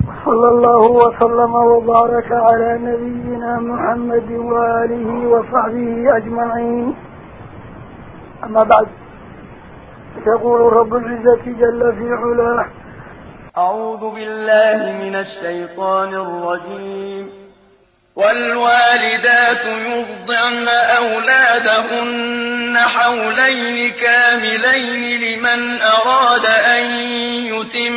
وصلى الله وسلم وبارك على نبينا محمد وآله وصحبه أجمعين. أما بعد يقول رب العزة جل في علاه أعوذ بالله من الشيطان الرجيم. والوالدات يرضعن أولادهن حولين كاملين لمن أراد أن يتم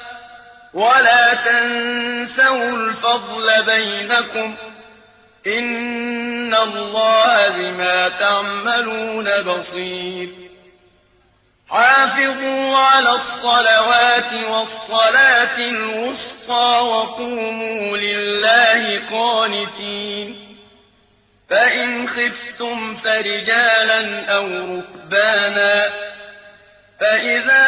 ولا تنسوا الفضل بينكم إن الله بما تعملون بصير. حافظوا على الصلوات والصلاة الوسطى وقوموا لله قانتين. فإن خفتم فرجالا أو ركبانا فإذا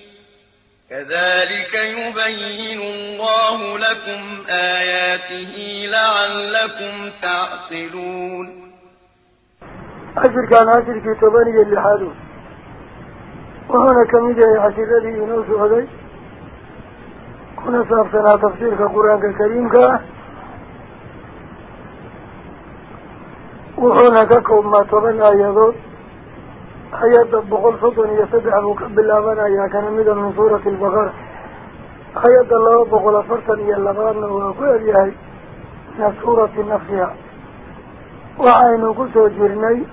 كذلك يبين الله لكم آياته لعلكم تعقلون. عشر كان عشر في تبني اللحاد وهنا كميدة عشر الذي ينوس علي كنا صافتنا تفسير كقرآن الكريم كه وحونا ككم ما تبنى آيادات آيات بقول صدن يسدع مكبل آمنا يا كان مدى من سورة البقرة. آيات الله بقول فرطن يلغان وكل يهي من سورة نفسها وعين كسو جرني.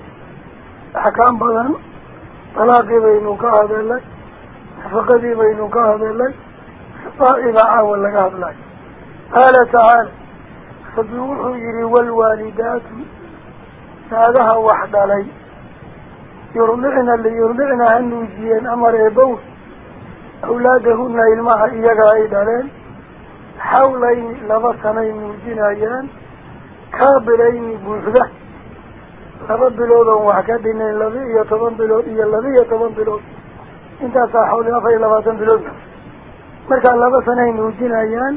أحكام بدن. طلاقي بينك هذا لك فقدي بينك هذا لك طائبة عاول لك هذا لك قال تعالى فبيوحوا يري والوالدات. naagaha wax dhalay يرمعنا اللي يرمعنا عنه جيان أمر إبوه أولادهن إلماها إياقا عيد علين حولين لبصنين مجين عيان كابلين بوزدة. لبضلو دون وحكادين اللذي يطبن بلو إيا اللذي يطبن بلو انتا ساحولنا في لبصن بلو مركا لبصنين مجين عيان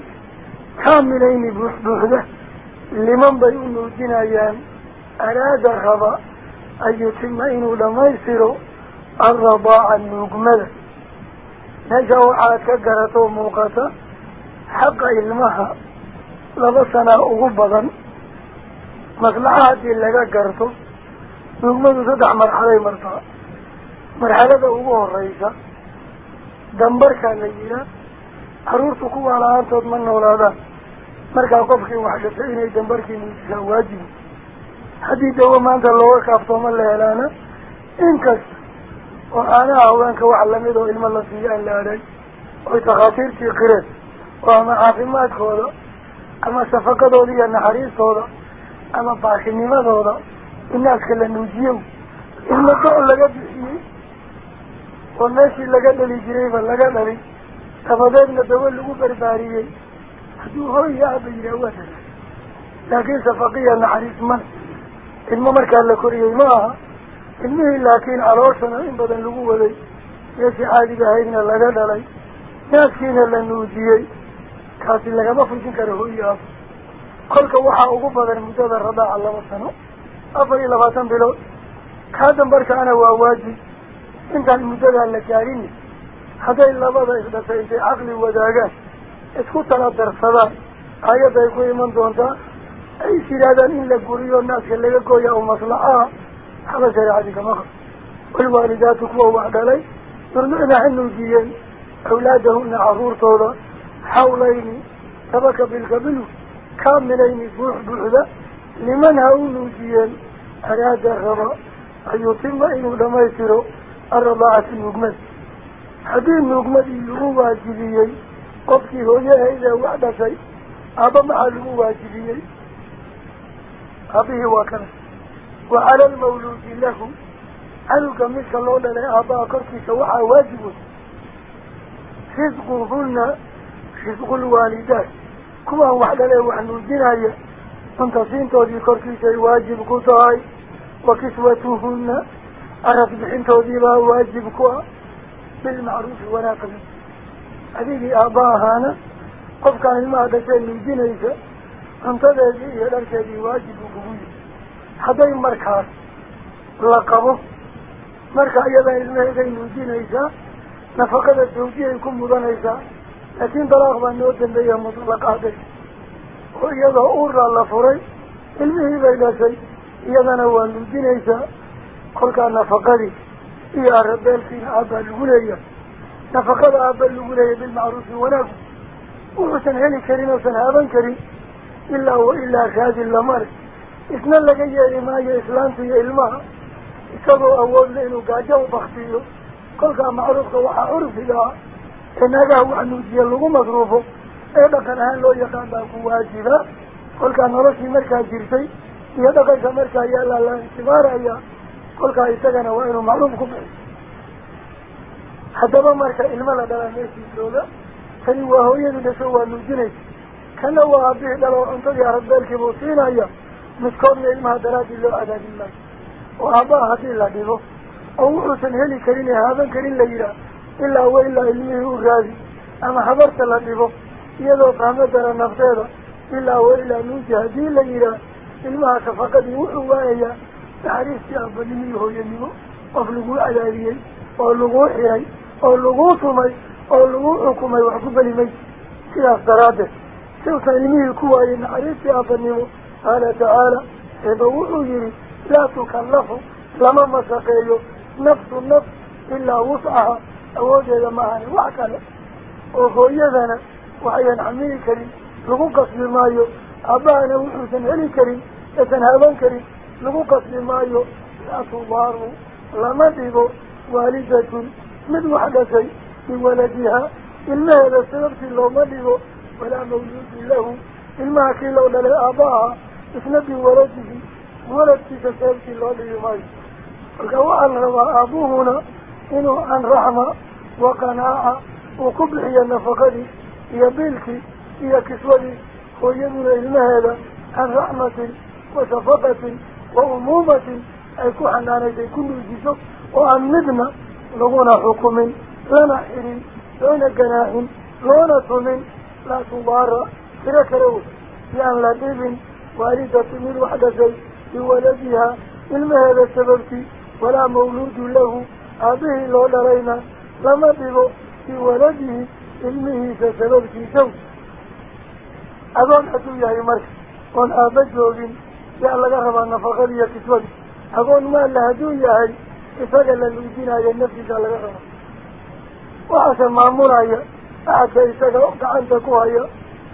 كاملين بوزدة. لمن بيون مجين عيان أراد خبأ. أن يتم إنه لما يصير الرضاء النجمة نجاو عاد كقرته موقتا حق علمها. لبسنا أغبضا مصلحة اللي قرته نجمة تدع مرحلة مرتا مرحلة أغوه الرئيسة كان لجينا حرورتو كوا على أن تضمن ولادا. مركا قفكي وحدة إني دنبركي من واجب. حديد وما أنت اللي وقفت وما اللي إلانا إنكس وأنا أعوانك إذا إلما الله في جان لأري ويتخاطير في قرس وأما عافي ما أدخل أما سفاق دولي أن حريص هذا أما باكي نماذ هذا الناس كلا نوجيه إلما الضوء لك بحيه والناشي لك للي جريبا لك للي تفضل لدول أوبر باريه هدوه يا أبي لكن سفاقي أن حريص منه ma aha ilmihii laakiin calooshana in badan lagu waday meeshii caadiga ahaydna laga dhalay naaskiina la nuujiyey kaasi lagama fujin karo hooyi aab kolka waxaa ugu badan muddada radaaca laba sano afar iyo labaatan bilood kaa dambarkaana waa waajib intaan muddadaa la gaarini hadday labada isdhasay intay caqli wadaagaan isku tala darsadaan aayadda ay ku iman doontaa yidhaahdaan in la guriyo naaska laga gooya oo maslaxaa haba shareecadii kama qab walwaalidaatu kuwa wax dhalay yurdicna ha nuujiyeen awlaadahuna caruurtooda xawlayni tabaka bilkabilu kaamilayni buux buuxda liman ha u nuujiyeen araada raba an yutima inuu dhamaystiro aradaacati nuugmad haddii nuugmadii lagu waajibiyey qofkii hooyahayda wax dhashay aaba maxaa lagu waajibiyey أبيه وكذا وعلى المولود له. عنك مثل الله لله أبا كركي سوحا واجب رزقهن رزق الوالدات. كما وحد له وحنو الجناية أنت سينتو دي كركي واجب كتاي. وكسوتهن. أرف بحين توضيبها واجب كوا. بالمعروف وناقب هذه آباهانا. قف كان شيء من جنيسة cuntadeedii iyo dharkeedii waajib uu kugu yihi hadday markaas la qabo marka iyadaa ilmaheeday nuujinaysaa nafaqada zawjiyay ku mudanaysaa laakiin dalaaq baa noo dambeeya mutlaqaaday oo iyadoo uurraa la furay ilmihii bay dhashay iyadana waa nuujinaysaa kolkaa nafaqadii iyo arabeelkiina aabbaa lagu leeyahay nafaqada aabba lagu leeyahay bilmacruufi wanaagu wuxuusan heli karin oosan haaban karin laga yeeli maayo islaanta iyo ilmaha isagoo awoodle inuu gaajo u baktiyo kolkaa macruufka waxaa curfiga ah ee naagaha wax nuujiya lagu masruufo ee dhaqan ahaan loo yaqaan baa ku waajiba kolkaa noloshii markaa jirtay iyo dhaqanka markaa yaallaa la ictibaaraya kolkaa isagana waa inuu macruuf ku bixiyo haddaba marka ilmo la dhalaa meeshii jooga tani waa hooyadii dhasho waa nuujinaysa midkoodna ilmaha daraadii loo cadaabin maayo oo aabbaha haddii la dhibo oo wuxuusan heli karin ee haaban karin la yidhaah ilaa wa ilaa ilmihii u raadi ama habarta la dhibo iyadoo fahmo dara nafteeda ilaa wa ilaa nuuji haddii la yidhaah ilmaha shafaqadii wuxuu waayayaa naxariistii aabanimo iyo hooyanimo qof laguu cadaadiyey oo laguu xiray oo laguu tumay oo laguu xukumay wax ku beli maysa sidaas daraaddeed ku waayey naxariistii aabanimo qaala tacaala eeba wuxuu yihi laa tukallafu lama masaqeeyo nafsu nafs ilaa wuscaha awoodeeda maahane wax kale oo hooyadana waxayan xamili karin lagu qasbi maayo aabbahana wuxuusan heli karin eesan haban karin lagu qasbi maayo laa tudaaru lama dhibo waalidatun mid wax dhashay biwaladiha ilmaheeda sababtii looma dhibo ولا موجود له إلما كي لولا لآباء إثنى بولده ولد في كسابة الله يماجه فقوى أن روى أبوهنا إنه عن رحمة وقناعة وقبحي النفقدي يا بلكي يا كسولي خيرنا المهلة عن رحمة وشفقة وأمومة أي كوحنا نجي كل جيسو وأن ندمة لغنى حكم لنا حرين لغنى جناح لغنى ثمين midna laguna xukumin lana xirin loona ganaaxin loona tumin laa tudaara tiro kale wey si aan la dhibin waalidatu mid wax dhashay biwaladiha ilmaheeda sababtii walaa mawluudun lahu aabihii loo dhalayna lama dhibo biwaladihi ilmihiisa sababkiisaw agoon hadduu yahay marka oon aabba joogin yaa laga rabaa nafaqada iyo kiswada agoon maalla hadduu yahay isaga la nuujinaayo naftiisa laga rabaa waxaase maamulaya axadka isaga gacanta ku haya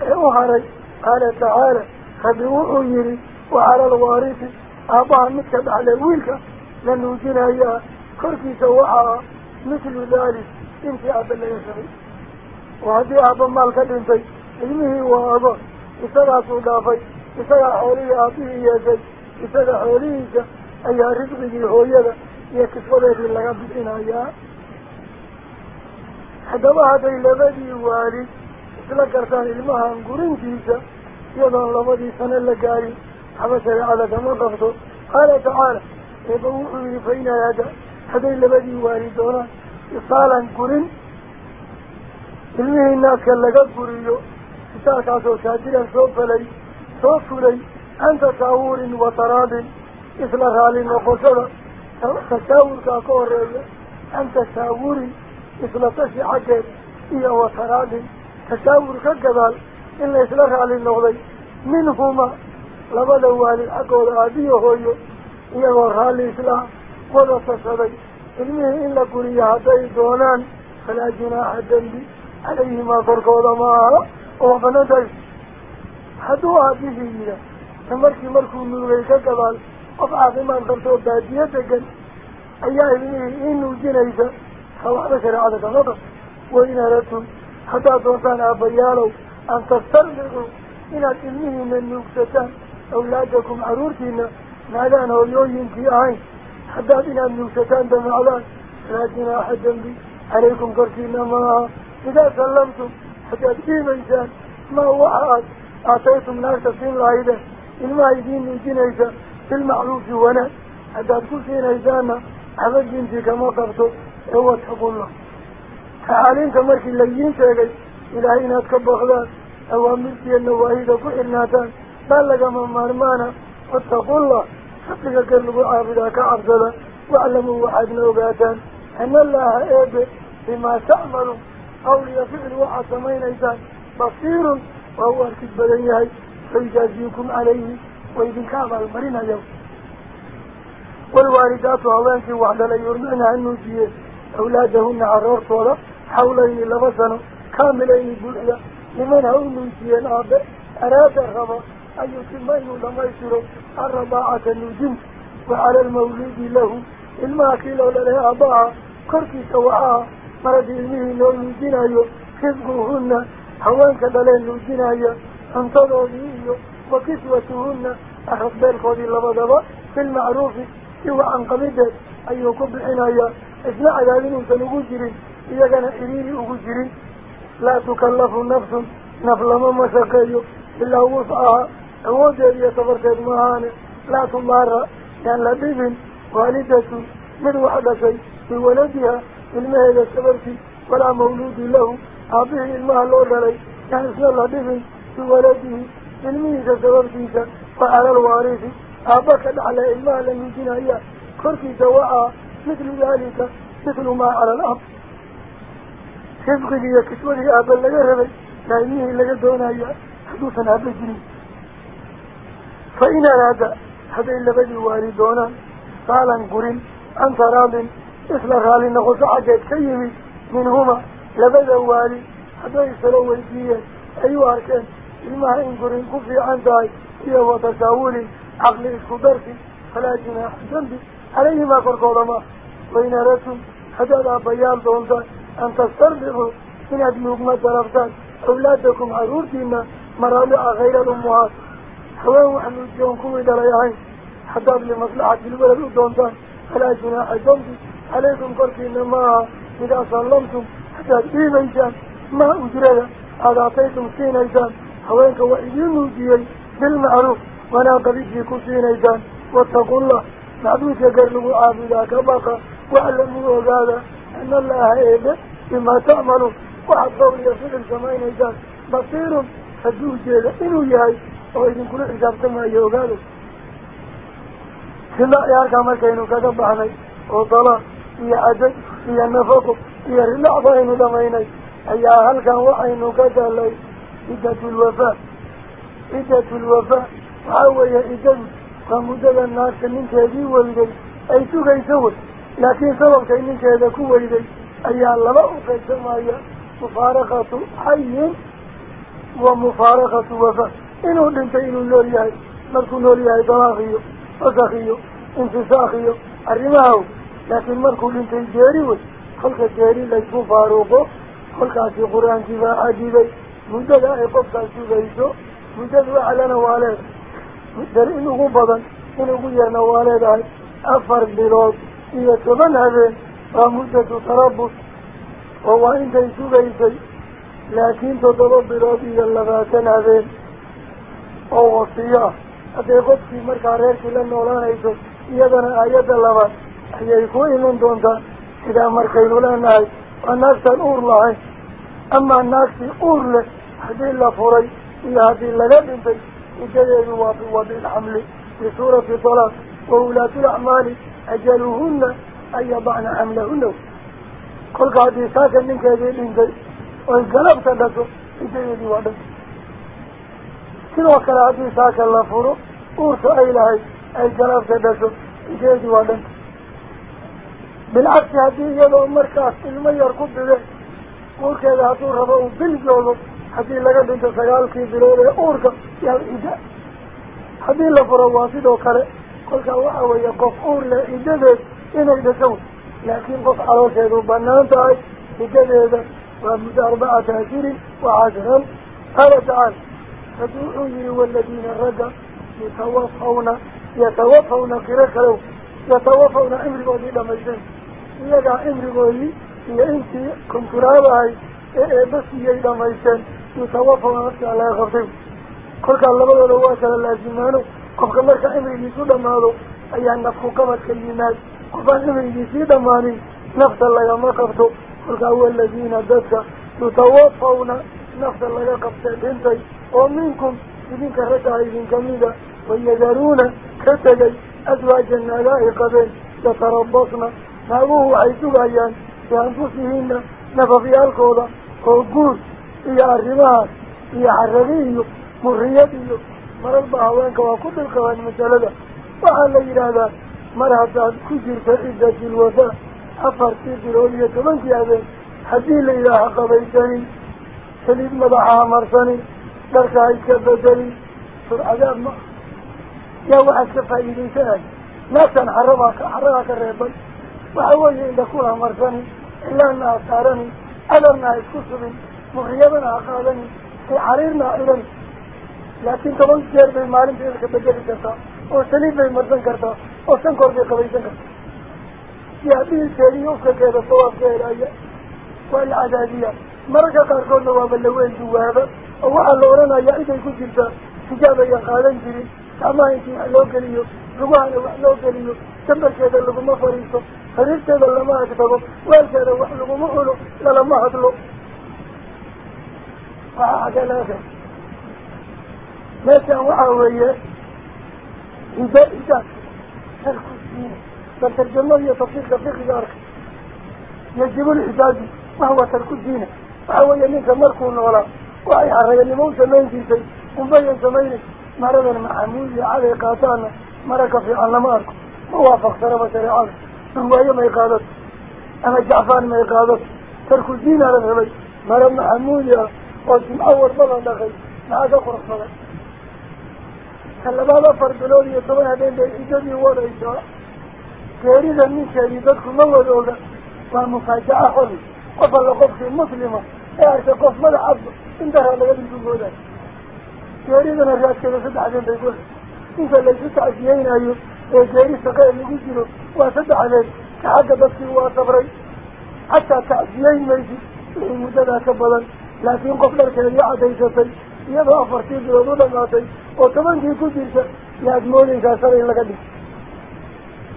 ee u haray qaala tacaala rabbi wuxuu yihi waxala alwaarisi aabbaha midka dhaxle wiilka la nuujinayaa korkiisa waxaa mithlu daalik intii aabba laga rabay oo haddii aabba maal ka dhintay gartaan ilmahan gurintiisa iyadoon labadii sano la gaarin haba shareecada kama qabto qaala tacaala eeba wuxuu yihi fa in ayaada hadday labadii waalid doonaan isaalan gurin ilmihii naaska laga guriyo isaalkaasoo saadiran soo falay soo fulay can tashaawurin wa taraadin isla raali noqoshada tashaawurkaa ka horeeya can tashaawurin isla raali noqday minhuma labada waalid xaggooda aabbiyo hooyo iyagoo raalli isla wada tashaday ilmihii in la guriyo hadday doonaan falaa junaaxa dembi calayhimaa korkooda ma aha oo banaan tahay hadduu aabihii yidha markii markuu nuugay ka gadaal qof caafimaad qabtoo baadiye degan ayaa ilmihii ii nuujinaysa الله هذا كان النظر وإن أردتم حتى دونتان أبيالو أن تسترغوا إن أتمنه من نوكستان أولادكم عرورتنا نادان هو يوين في آين حتى إن أتمنوكستان دمعلان راتنا أحد جنبي عليكم كرسينا معها إذا سلمتم حتى أتمنى إنسان. ما هو أحد؟ أعطيتم ناسا في الغايدة إنما يدين إنسان. في المعروف وأنا حتى أتمنى إنسان حتى كما إنسان هو تقول تعالين تمشي لين تجي إلى هنا تكبر أو أمرت النواهي تقول ناتان بلغ من مرمانا. وتقول الله. حقك قلب عابدك عبدلا وعلموا واحد نوباتا. أن الله إيب بما تعمل أو يفعل وحد سمين إيسان. بصير. وهو أركب بديه فيجازيكم عليه. وإذن كاب المرين اليوم والواردات أولاك وحد لا يرمعنا أن نجيه أولادهن عرار صورة حوله لبسنه كامل يجوليا لمن من يجيان عبا أراد الرباء أي يتمينوا لما يسروا الرباعة النجم وعلى المولود له. المعكيل لها عباء كركي سواء مرد إلمه نوم الجناية كذبوهن حوانك دلين الجناية انتظروا بيه وكثوتهن أخذ بالقضي لبضبا في المعروف. سوى عن قبضة أيوكم بحناية إثناء ذلك أنت نقجرين إذا كان إليني أقجرين لا تكلف نفس نفل ما شكيو إلا وفعها ووجد يتفرك المهانة لا تمارى يعني لديهم والدته من وحدة شيء. في ولدها المهى يتفرك ولا مولود له. أبيه المهى اللورة لي يعني إثناء لديهم في ولده. المهى يتفرك فعلى الوارث. أبكد على المهى لم يجينا إياه كرتي زواءها مثل ذلك مثل ما على الأرض. كيف لي كسوة لي أبا لك ربي تأمينه لك دون أي حدوثنا بجري فإن أراد هذا إلا بدي والي دونا فعلا قرن أنت راض إخلا غالي نغس عجب سيبي منهما لبدا والي هذا يسلو الجيه أي أيوة واركان إما إن قرن كفي عن ذاي هي وتساولي عقلي إسكو فلا جناح جنبي. عليهما قرقو بين فإن حتى لا أبيال دونتا أن تسترضعوا إن أدلوكما ترفتان أولادكم عرورتين مرالع غير الأمهات حوان وحنو جيونكم إدريعين حتى لمصلحة الولد دونتا فلا جناح دونتي عليكم قلتين ما إذا صلمتم حتى تيب إيجان ما أجرد أعطيتم سين إيجان حوانك وإذنوا جيي بالمعروف. وناقبيكي كسين إيجان واتقوا الله. معدوك يقرلوا عابدا كباقا وعلمي وقال أن الله إيده بما تعملوا. وحبوا لي في الزمان إيجاد بصيرهم فدوه جيدا إنو ياهي وإذا كنا إجابتما إيه وقالوا في الله يارك عمل كينو كذب عني وطلع. إيا أدد إيا نفقه إيا رلعبين دميني. أي أهل كان وحينو كذب لي إدة الوفاء. إدة الوفاء. وحوى يا إدن الناس من تهديه والدي أي سوك أي سوك لكن سبب كإنك هذا كوي ذي أيان لما أفتح ما هي مفارقة حي ومفارقة وفا إنه لنت إنه نوري هاي مركو نوري هاي دماغيو وزخيو انفساخيو أرماهو لكن مركو لنت الجاريوي خلق الجاري ليس مفاروقو خلق عسي قرآن كفا عجيبي مجدد عقبت عسي بيسو مجدد على نواليه مجدد إنه بضن إنه قوية نواليه هاي أفر بلوك waa muddatu tarabus oo waa intay sugaysay laakiin toddoba bilood iyo labaatan habeen oo wasiyo ah hadday qofkii markaa reerkii la noolaanayso iyadana aayadda labaad ayay ku iman doontaa sidaa markaynu leenahay waa naagtaan uur lahayn amaa naagtii uur leh haddii la furay iyo haddii laga dhintay ciddadeedu waa biwadi lxamli fi suurati talaaq wa ulaatu laxmaali kolka haddii saaka ninkeedii dhintay oy galabta dhasho ciddadeedii waa dhan sidoo kale haddii saaka la furo uurta ay lahayd ay galabta dhasho ciddadeedii waa dhan bilcagsi haddii iyadoo markaas ilmo yar ku bide uurkeeda hadduu rabo uu bil joogo haddii laga dhinto sagaalkii bilood ee uurka yaa cidda haddii la furo waa sidoo kale قلت الله وهي قفور لا إدبت إن إدبت لكن قف على شهد البنانتاج إدبت ومدى أربعة أشير وعشرة قال تعالى فدعوه والذين رجع يتوفون يتوفون كرك لو يتوفون عمر قولي لما يجن لي يا قولي كنت كنترابعي بس يجي لما يجن يتوفون على خفتهم قلت الله بلو رواك للأزمانه قفك مركا عمره يسود ماله أيان نفخه قبض كلمات قفك عمره يسود ماله نفس الله يا مقفته قلق أول الذين دسا يتوفون نفس الله يا قفتك انتي ومنكم يبينك رتعين جميلة ويجارون كتلي أزواج النلائق بين يتربصنا نعوه عيسو بأيان بأنفسهن نففي الكوضة وقول يا عرمان يا عرمي مريدي مرض بعوانك وكل القوانين مثلاً فعلى إلى هذا مرض كجر فإذا في الوفاة أفر تجر أولية من في هذا. حديث لإله قبيتني فليب مضحها مرساني لك هاي كبتني سرعة ما. يا واحد كفايني سأل لا تنحرمك حرمك الرئيب وحوالي إن دكولا مرساني إلا أنها سارني ألمنا إسكسر مغيبنا أقالني في حريرنا إلي laakiin toban jeer bay maalinteeda ka bedeli kartaa oo saliid bay marsan kartaa oo shan koor bay qabaysan kartaa yaa dhiilkeeda iyo ufkakeeda sawaabka helaya waa la cadaadiyaa mararka qaarkoodna waaba laween duwaaba oo waxaa la odhanayaa ciday ku jirtaa hijaab ayan qaadan jirin gacmaha intii wax loo geliyo lugahana wax loo geliyo sambarkeeda laguma fariisto sariirteeda lama agtago weelkeeda wax laguma cuno lalama hadlo waxaa xagee laga keen متى وعوية؟ إن بائدة الخسنين فالترجمة هي تفصيل دفق الأرخ يجب الإحداد وهو ترك الدين. وعوية منك مركون ولا وعي حرية مو سمين في سي مبين سمين مرد المحمول علي قاتان. مرك في علمارك موافق سربة رعاك رواية ما يقالت أنا جعفان ما يقالت ترك الدين على الهبي مرد محمول يا قلت أول مرة دخل معك أخرى صلاة هل ما لفر قلولي يطبع هذين دي إجابي ولا إجابي كاريدا من شريدات كل الله يولا والمفاجأة حلو. قفل قفل مسلمة. يعيش قف ملا عبد. انتهى لغادي تقولا كاريدا نرجع كده سدع هذين دي قول إنسا اللي جدت عشيين أيوه. إيه وكاري سقايا اللي يجيله واسدع هذين كحاجة بس هو صبري. حتى تعشيين ميزي المدنة إيه كبلا. لكن قفل كاريا عديسة يبقى فرتين لغادي وكمان في كتير ياد مولي كاسرين لقديك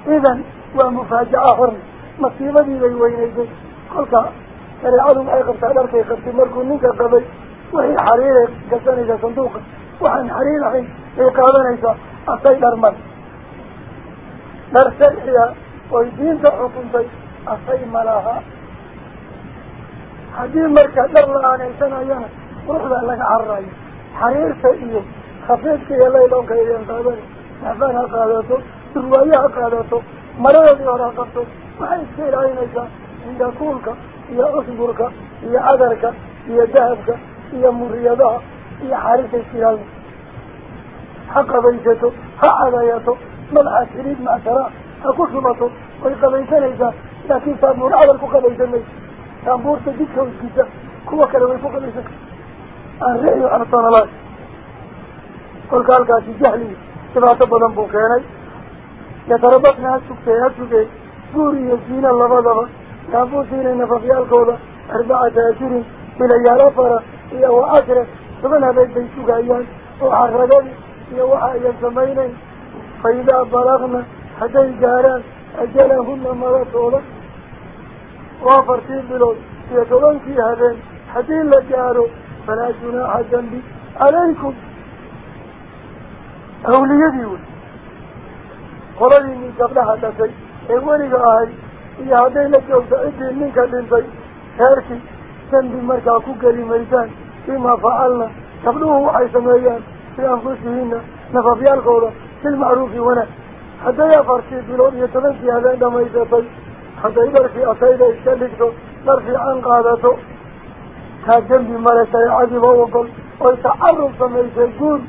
إذن ومفاجأة أخرى مصيبة إلي وينيك قلتا فلعظم أي قبطة دارك يخبط مركو نيكا قبل. وهي حريرة قساني ذا صندوق. وحن حريرة حين إيقابة نيسا أصي درمان. درسل إيا. ويدين تحكم بي. أصي ملاها. حديم مركة درلا عن إيسان أيانا روح لألك عرائي. حريرة إيه durwaayo ha qaadato maradoodii hore ha qabto waxay iska ilaalinaysaa cindakuulka iyo cusburka iyo cadarka iyo dahabka iyo muriyadaha iyo xariirta iska ilaalinaysa ha qabaysato ha cadayato madaxa saliid macsara ha ku shubato way qabaysanaysaa laakiin saabuur cadar ku qabaysan mayso saambuurta jidka iskisa kuwa kale way ku qabaysan karta aan rixiyo xarsanalaay كل قالك هذا جهلي. ثلاثة بدن بوكيني يا تربك ناسك تياسك سوري يزين الله ضبا نفوسين نففي الكولة أربعة عشر إلى يارفرة إلى وآخرة ثمنا بيت بيتك أيان وحرقين إلى وحا أيان سمينين فإذا بلغنا حتى يجاران أجلهن مرات أولا وفرتين بلول يتولون في هذين. حتى اللي جاروا فلا جناح جنبي. عليكم. أولي يديون قرني من قبلها تسي أولي قاهي إيا هدينك يوزعيدين منك لنسي هاركي سنب مركاكو قلي مريتان فيما فعلنا قبلوه وحي سميان. في أنفسهن نففيا القولة في المعروف ونا حتى يا يفرشي بلون يتمنسي هذا عندما يتسي حتى يبرشي أسيدة إشتالكتو نرشي عن قادته هاد جنبي مالا شريعاتي بوقل ويتعرف سميسي قول.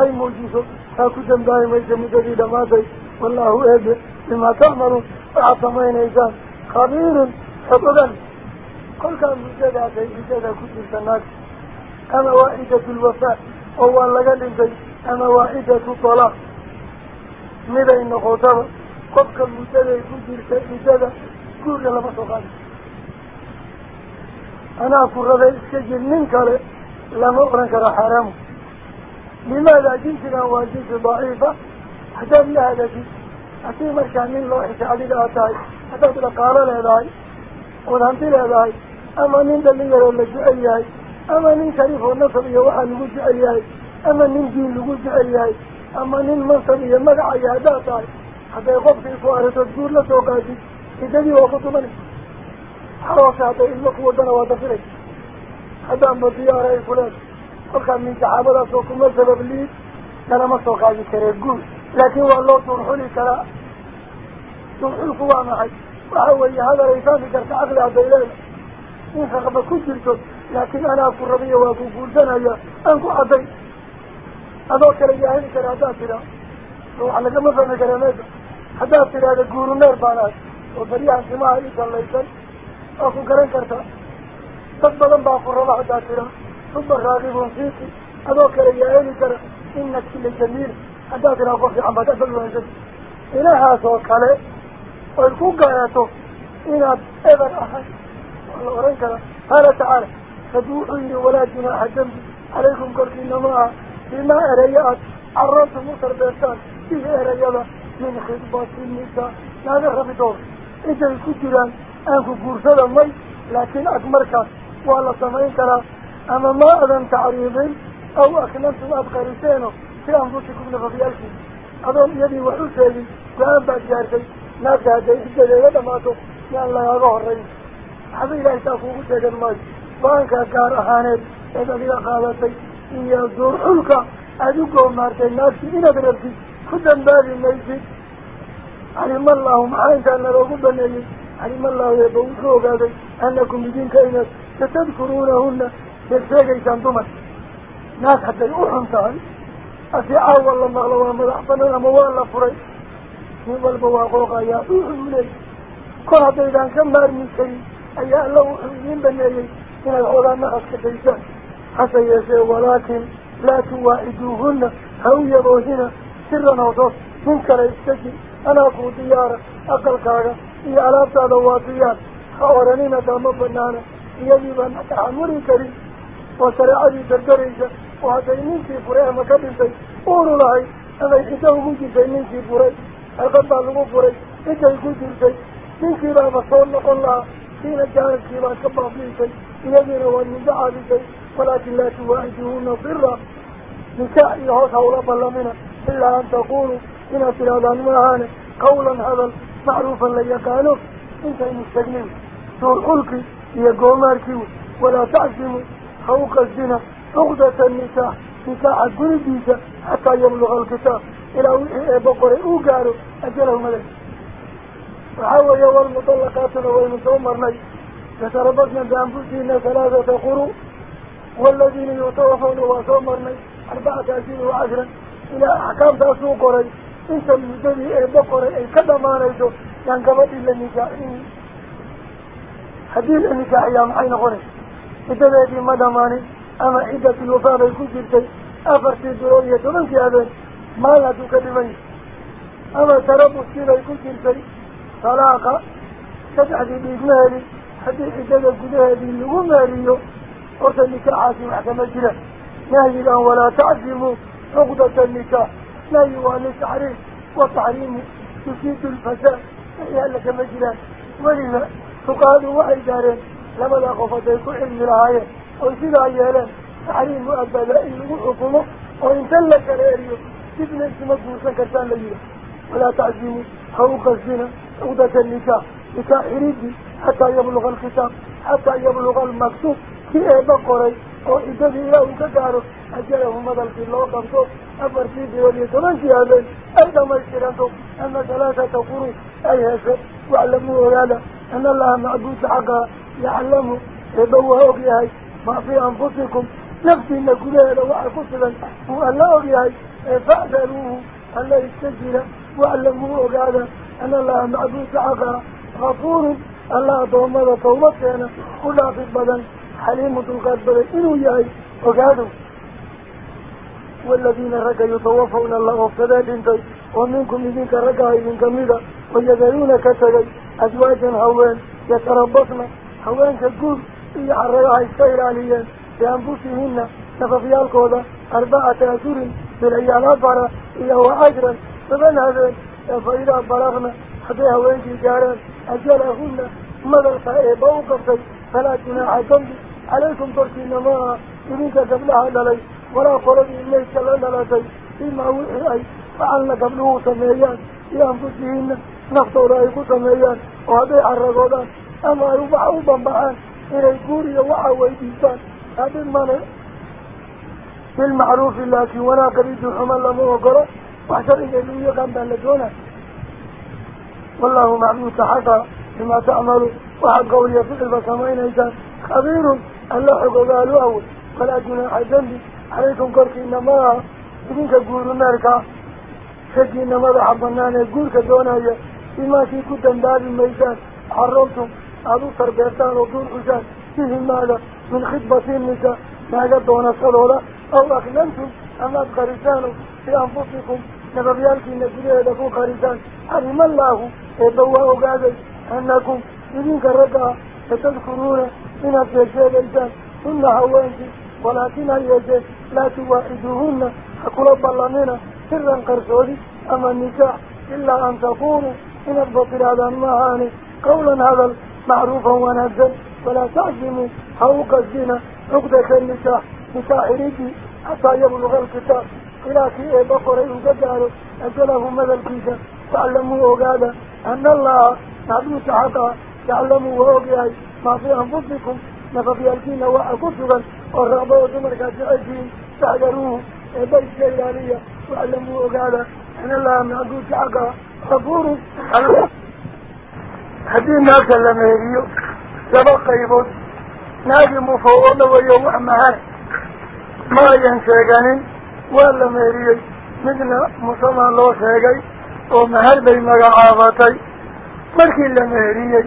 Ay muujiso taa ku dambaabi maysa muddadii dhammaatay wallaahu eebe bimaa tacmaluun waxaad samaynaysaan khabiirun xog ogan kolkaa muddadaasay ciddada ku jirta naagta ama waa ciddatu lwafaa oo waa laga dhintay ama waa ciddatu talaaq miday noqotaba qofka muddaday ku jirta ciddada guurka lama soo qaadi anaa ku rabay iska jir nin kale markaa nin loo xisay adiga aad tahay haddaad dhaqaalo leedahay ood hanti leedahay ama nin dhalinyaroo la jecel yahay ama nin shariif oo nasab iyo waxaa lagu jecel yahay ama nin diin lagu jecel yahay ama nin mansab iyo magacaya haddaad tahay hadday qofkii ku aragtood guur la soo qaadid ciddadii waa ku tumanaysa xaroosha hadday ilmo ku wadana waa dafiraysa أدام بطيارة فلان. وكان كان من جحابة سوكم ما سبب لي كان ما سوق هذه كريجول لكن والله ترحلي كلا ترحل قوام حي. وحوي هذا الإنسان كرت أغلى بيلان إن خب كل لكن أنا أكون ربي وأكون فلدنا يا أنكو عبي. هذا كلا يهين كلا داتنا وعلى كما ما كلا ميزا حدا ترى هذا قورو نير بانات وبريان سماعي صلى الله عليه وسلم أكون كرن كرتا. فالبضن بأخر الله داتره ثم الراغبون فيك أذوك رياني كرة إنك كل جميل أداتنا أخوك عن بدأ فالوانجد إله أذوك عليه ويكون قاياته إنا إبن أحد والله أرين كرة قال تعالى فدوحي ولا جناح جنب عليكم قرد إنما بما أريات عرّت مصر بيستان فيه أريات من خطبات النساء لا نهرب دور إذا يكون جلان أنكو قرصة لكن أكمركات waa la samayn karaa ama ma adan tacriibin aw aknantum aad qariseeno si anfusikum nafafyaalkiina adoon iyadii wax u sheegin go-aan baad gaartay naagta hadday ciddadeeda dhamaato yaan lagaaga horeyn waxba ilaahay saa kuugu sheegan maayo go-aankaa gaar ahaaneed eed adiga qaadatay iyo duurxulka aada u goomaartay naagtii inaad rabtid ku dambaabi maysid calima allahu maxaa intaa naloogu baneeyey calima allahu eeba wuxuu ogaaday anakum idinka asi caawa la maqlo waa madax banaan ama waa la furay nin walba waa qooqayaa wuxuu leey kol haddaydaan ka maarmi karin ayaa alla wuxuu idiin baneeyey inaad xoogaa naqaska daysaan hase yeeshee walaakin laa tuwaaciduuhuna ha u yaboohina siran hoosoos nin kale iska jir anaa kuu diyaara aqalkaaga iyo alaabtaada waa diyaar ha oranina daama banaana يجب أن أتعمر كريم وسرع عدي تركريجة وهذا في فرع مكبب في أول العي أما إذا هم في في فرع أغبى لهم فريه إذا يجب في من في رابة صلى الله فينا جانب في رابة كبه فيه في يجب أن نجع عدي في ولكن لا تواعدهون ضرر نساء يحوث أولا بلمنا إلا أن تقولوا إن في هذا المعاني قولا هذا معروفا لي كانوا إنت مستقيم. دور قلقي يقوماركي ولا تعزموا خوك الزنا عقدة النساء نساء الدنيا ديسة حتى يبلغ الكتاب. إلى إيه بقر وقالوا أجله ملك. فهو يوال مطلقاتنا والمتومر مي يتربطنا بأنفسنا ثلاثة قروء والذين يتوفون وثومر مي أربعة عشرين وعشرة. إلى أحكام تأسوق ري إنسا المجدد إيه بقر أي كدما ريسو ينقبض يعني إلا النساء. حديث النكاح يا معين غنش إذا ذاتي مدماني أما عدة الوفاة يكون جلتي أفرتي درولية ومن في أذن ما لا تكلمني. أما تربو السيرة يكون جلتي طلاقة تتحدي بإجمالي حديث إذا ذاتي هذه اللي هم ماليه قلت لك عاسي معك مجلة. نهي الآن ولا تعزموا عقدة لك لا يوالي تعريف وتعريم تفيد الفساد يا لك مجلة. ولذا فقالوا وحي قارين لما لا قفتيكو علم لهاية وصيدا يالا تحريم أبا لأي وحكمه وإنسان لك الأريو ابن اسمه بوسا كتان ليلة؟ ولا تعزيمه حوق الزنا عودة النساء نساء حريدي حتى يبلغ الختام حتى يبلغ المكتوب في أبا قري وإذا الله كتارو أجله مدل في الله قمتو أبر في دولي تمشي هذين أيضا ما الشرانتو أن ثلاثة قروي أيها سيد وعلموا هذا. أن الله معدود حقا يعلم إبوه أغيهاي ما في أنفسكم. نفسنا كلها لوحي فصلا هو أن لا أغيهاي فأذلوه أن لا يستجل وأعلموه أغيهاي أن الله معدود حقا غفور. الله ضمد طومتنا قلع في البدن حليم تلقات بل إنو يهي. أغيهاي والذين رجع يتوفون الله. وفتدى بنتي. ومنكم إذنك رجع إذن كميدا ويجعلون كتغي أزواجا هؤلاء يتربصنا هؤلاء كقول إلي عرقها السير عليا. بأنفسهن نففي القوضة أربعة أسور من أيام أفرى هو أجرا. فمن هذا فإذا برغنا حبيها وين جارا أجل أهن ماذا القائع بوقفك فلا تنع جنب عليكم تركي نماء إليك قبلها للي. ولا قرد إليك لنا لدي إما وحي أي. فعلنا قبله سميان. يا أنفسهن نخطونا يكون سميان وهذه عرقونا أما يبعوا بمبعان. إلى الكوريا وعوا إيسان هذا المنع بالمعروف الله وأنا قريد الحمى لما وقره وحسر إيجابية قام بلدونا والله معبوس حقا لما تعملوا. وحقا وليفق البسامين إيسان. خبير اللحق حقوق أول ولا أدونا حجنبي عليكم قرق إنما إذنك قولوا مركا فجي إنما ذا حبنانا قولك دونا بما في كدن باب الميزان حرمتم أبو تربيتان ودون حسان فيه ماذا من خطبة النساء ما قدونا الصلاة أو أخلنتم أما بخريسان في أنفسكم نببيالك النسلية لكم خريسان علم الله إبوا أقادي أنكم إذنك رقا فتذكرون من الشيء الإنسان إن هوانك ولكن هي لا تواعدوهن أقول بالله سرا قرصولي أما النساء إلا أن تكونوا إن البطل هذا المهاني قولا هذا معروفا ونزل ولا تعزموا حوق الزنا. عقدة النساء نساء ريدي حتى يبلغ الكتاب إلى كي بقر يقدر أجله مدى الكيسة. تعلموا وقال أن الله نعلم حقا تعلموا وقال ما في أنفسكم. نففي الكين وأكتبا والرغبة وزمركة عجين تعجروه بيت كيلانية وعلموا وقال أن الله غفور هذه الناس لما يريو لبقى يبود ناجي مفوضة ويوم أمهان ما ينشيغانين ولا ما يريو مثل مصمع الله شيغي ومهل بي مقعافتي مركي لما يريو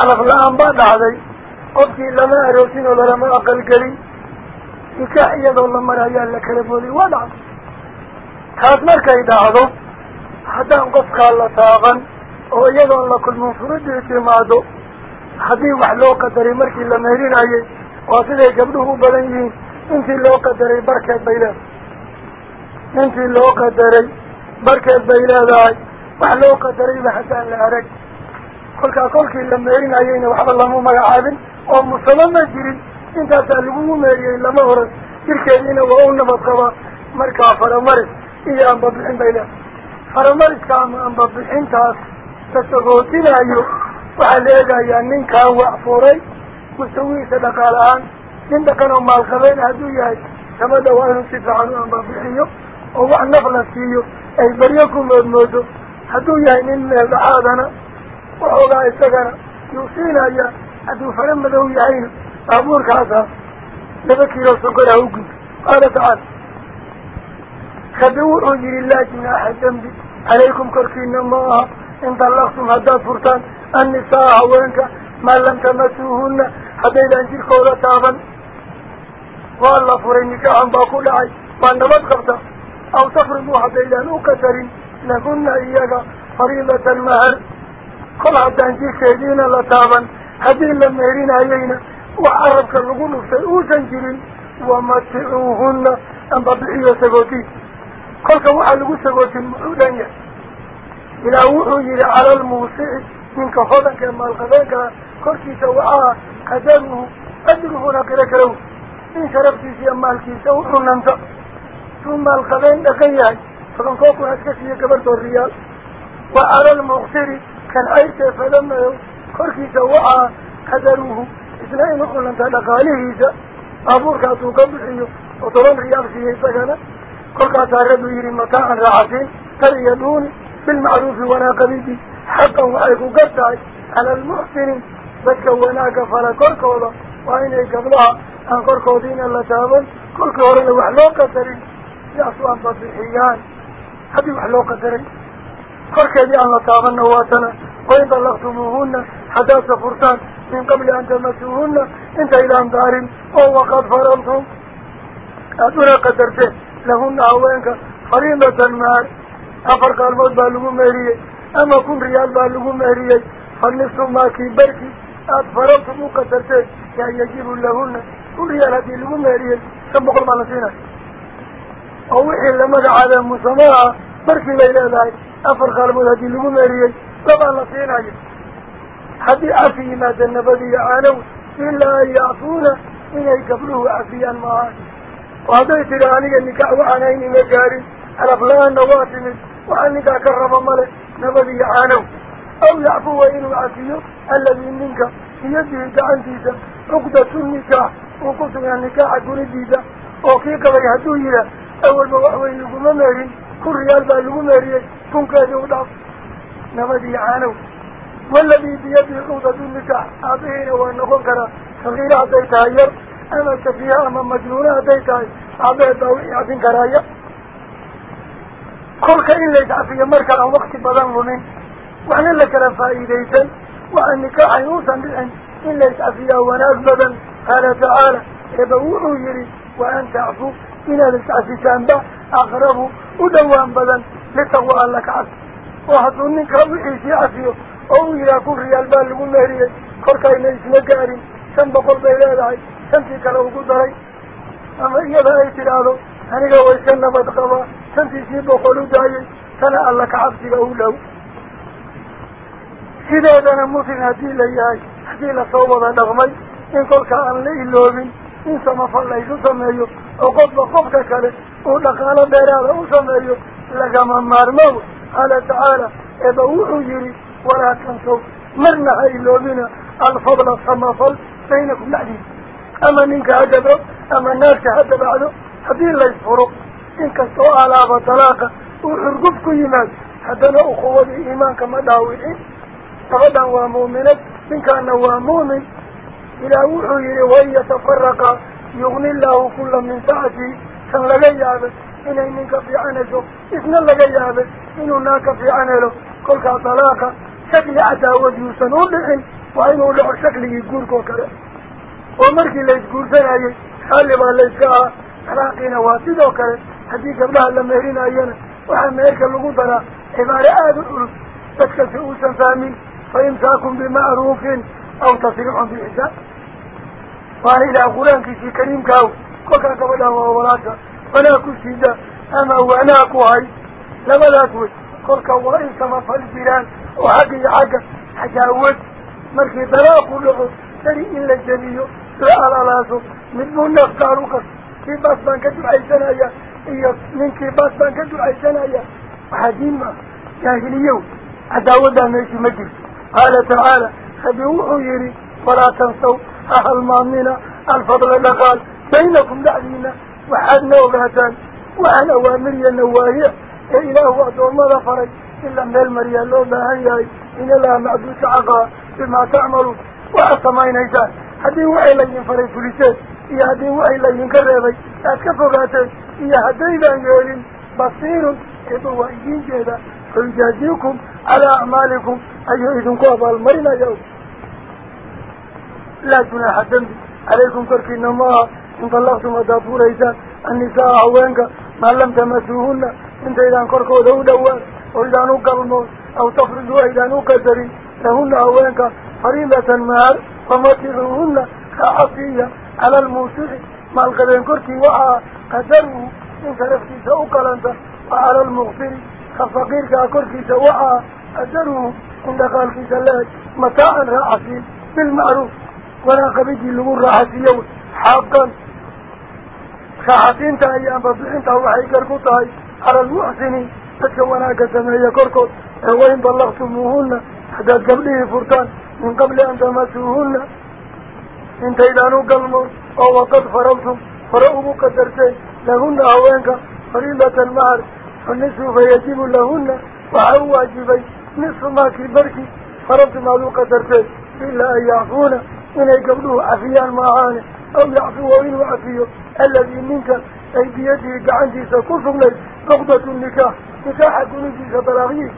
عرف الآن بعد هذي قبكي لما أروسين ولا لما أقل قلي نكاح يدو الله مرايا لك لبولي وضع كاس مركي دعضو kulmin furidii timaado haddii wax loo qadaray markii la meerinayay waa siday gabdhuhu u badan yihiin intii loo qadaray barkeed bay leedahay intii loo qadaray barkeed bay leedahay wax loo qadarayba haddaan la arag kolkaa kolkii la meerinayayna waxba lama magacaabin oo musamo ma jirin intaasaa lagugu meeriyey lama oran jirkeediina waa u nabad qabaa markaa faramaris iyo anbabixin bay leedahay furay mustawihiisa dhaqaal ahaan nin dhaqan oo maalqabeen hadduu yahay samada waa inuu si fiican u anbabixiyo oo wax naf la siiyo ay baryo ku moodmoodo hadduu yahay nin meel dhaxaadana waxoogaa isagana yuu siinaya hadduu fara madow yahayna baabuurkaasa laba kiilo sokora u gud qaala tacaala خذوه يري الله جناح الذنب عليكم كركين ما إن طلقتم هداد فرطان. النساء وينك ما لم تمسوهن. حتى إذا انجل قولة تابا والله فرينك عن باقول عي وأن مدخبت أو تفرضوا حتى إذا نوكسر لكن إياك فريضة المهر. كل حتى انجل كيدين لتابا حتى لما يرين علينا وعرفك الرقول سيئوسا جرين. ومتعوهن. أن بضعي سقوتي. Muxuu dhan yahay ilaa wuxuu yihi cala almuusici ninka hodanka ee maalqabeenkaa korkiisa waxaa qadaruhu ajruhuna qiro kalow in sharaftiisa iyo maalkiisa u cunanta suu maalqabeen dhaqan yahay tobankoo kun iska siiyo gabardoo riyaal wa cala almuqsiri kan cayrkee fadamayo korkiisa waxaa qadaruhu isna inuu cunanta dhaqaalihiisa baabuurkaasuu ka bixiyo oo toban riyaal siiya isagana كل كاتاردو يري متاعا راحتين فليدوني بالمعروف وناقبي بي حقا وعيكو قدعي على المحسنين بك وناك فلا كل كوضا وعيني قبلها أن كل كوضين اللي تابل كل كورن وحلوكة تري يأسوا أنبا بالحيان هذه وحلوكة تري كل كذي أن تابل نواتنا. وإن بلغتموهن حداث فرطان من قبل أن تمسوهن. انت إلى أمدار أو وقد فرمتم. أدرى قدرته لهن أولئك خريمة المال أفرق الموت بألغو مهرية. أما كن ريال بألغو مهرية. فالنصر ماكي بركي. أتفرق مكترتين يعني يجيب لهن. كن ريال هذه اللغو مهرية. سمق المالسين أولئك لما دعا ذا مسماعة بركي ليلة ذاك أفرق الموت هذه اللغو مهرية. سمالسين حتى عفي ما ذنب ذي عالو إلا يعفونا إنه قبله عفيا معاك وهذا ترى أني النكاح وأنا إني مجاري عرف لا النواتمد وأن نكاح كرم ملك نبذي عانو أو يعفو وإنه عفيه الذي منك في يده دعان ديدا عقدة النكاح وقلت من النكاح قول ديدا oo kii qabay hadduu yihaa awalba waxweyn laguma meerin kun riyaal baa lagu meeriyey kunkeedii u dhaaf nabadii caanow waladii biyadii cuqdatu nikaax aabihiina waa noqon karaa أنا كفيها أما مجنونة بيتاي عبيد باوي عبين كرايا كل كإن ليت عفية مركز عن وقت بضان غنين وعن لك كرفاء إليسا وعن نكاح يوسا بالعين إن ليت عفية وناس بضان قال تعالى يبوعوا يري وأن تعفو إن ليت عفية كان باح أغرب ودوان بضان لتقوى لك عفية وحضن نكاح وإيسي عفية أو يأكل ريال بالمهرية كل كإن ليت نقارن. كم بقل بيلا العين shantii kale ugu daray ama iyada ay tidhaahdo aniga way ka nabad qabaa shantiisii boqol u daayay tana alla ka cabsiga u dhow sideedana muslim haddii la yahay haddii lasoo wada dhaqmay in kolka aan la iloobin in samafal laysu sameeyo oo qofba qofka kale uu dhaqaalo dheeraada u sameeyo lagama maarmow qaala tacaala eeba wuxuu yidhi walaa tansaw marna ha iloobina alfadla samafal baynakum dhexdiisa أما إنك هدبه أما الناس هدب عنه هذه ليس فرق إنك سؤال على طلاقة وحرقبك يمان هدنا أخوة الإيمان كما داوئين فقد هو مؤمنة إنك أنه هو مؤمن إلى وحيه وإن يتفرق يغني الله كل من سعتي. كان لغي عبد إنه إنك في عنده. إذن لغي عبد إنه ناك في عنده. قلت طلاقة شكل عدا وديوسا نولحن وإنه لعشكله يقول كوكرا ومركي ليس قرسان إيه خالبا ليس كاها حراقين واسد وكاله حدي قبلها لما يرين أيانا وحن ميركا لغوطنا عبارة اهدو الارس بسك سؤوسا سامين فيمساكم بمعروف أو تصريحهم بإحساء وأنا إلى قرآن كيسي كريم كاو وكا قبلها وولاكا وأنا كسيدا أما وأنا كوهي لما لا توجد قرك وإن سما فالجيران وحق حتى حجاوت مركي بلاقوا لغض تري إلا الجليل لا على لازم من من يختاروك كي بس بان كدر اي سنايا إيا من كي بس بان كدر اي سنايا وحدين ما. جاهل يوم عداوة دانيش مجل قال تعالى خبيوه يري ولا تنسوا. أهل مامنا الفضل لقال بينكم دعينا. وحدنا وغهتان وعن اوامر ينواهع إله وادور ماذا فرج إلا من المريا اللو باهاي إن الله معدوس عقا بما تعملوا وعطمين إيسان waxay laydin faray fuliseen iyo haddii waxay laydinka reebay aad ka fogaateen iyo haddaydaan yeelin basiirun eeba waa idiin jeeda fayujaaziikum calaa acmaalikum ayuu idinku abaalmarinaya laa junaaxa dembi calaykum korkiina maaha in tallaqtum haddaad furaysaan annisaa haweenka maa lam tamasuuhunna intaydaan korkooda u dhowaan oo idaan u galmoon aw tafriduu aydaan u qadarin lahunna haweenka فريضة مهار فمتعوهن خاصية على الموسيقى ما القدين كرتي وعا قدره من فرفتي سأقل أنت وعلى المغفر كفقير كرتي سوعا قدره إن دخل في سلاج متاعا رعسي بالمعروف. ولا قبيدي لغور رعسي يوم حقا. كحسين تهي أن بضحين تهوحي كربوتهي على المحسن تكوناك سمعي كركوت. أولين بلغتموهن حدث قبله فرطان. من قبل أن تمسوهن. إن إذا نقلم أو وقد فرمتم فرأوا مقدرتين لهن أهوانك فريضة المعر فالنسو فيجيب لهن فعوا واجبي نصف ما كبرك فرمتم أهو قدرتين إلا أن يعفونا إن يقبلوه عفيان معانا أو يعفوه وإن وعفيه الذي منك أي بيده قعندي سكوثم لي قبضة النكاح نكاح كنتي سبلغيه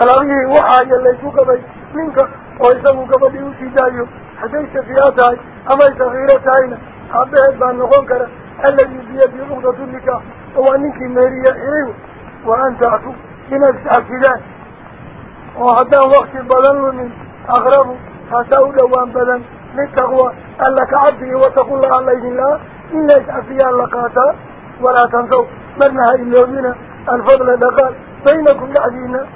بلغيه وحايا ليسوك بي منك ويسمو قبلي وشيدا يو حديث فياته أما يتغيرته أين أبه أبان نغنكرا الذي بيد يغضة لك هو أنك مريع إليه وأنت تعطو إن أكدان وحتى وقت بلن من أغرب. فتاو لوان بلن. للتغوى ألك عبده وتقول الله عليه الله. إن أكفيا لقاتا ولا تنسوا. مرنها إلا منا الفضل لقال بينكم لعدينا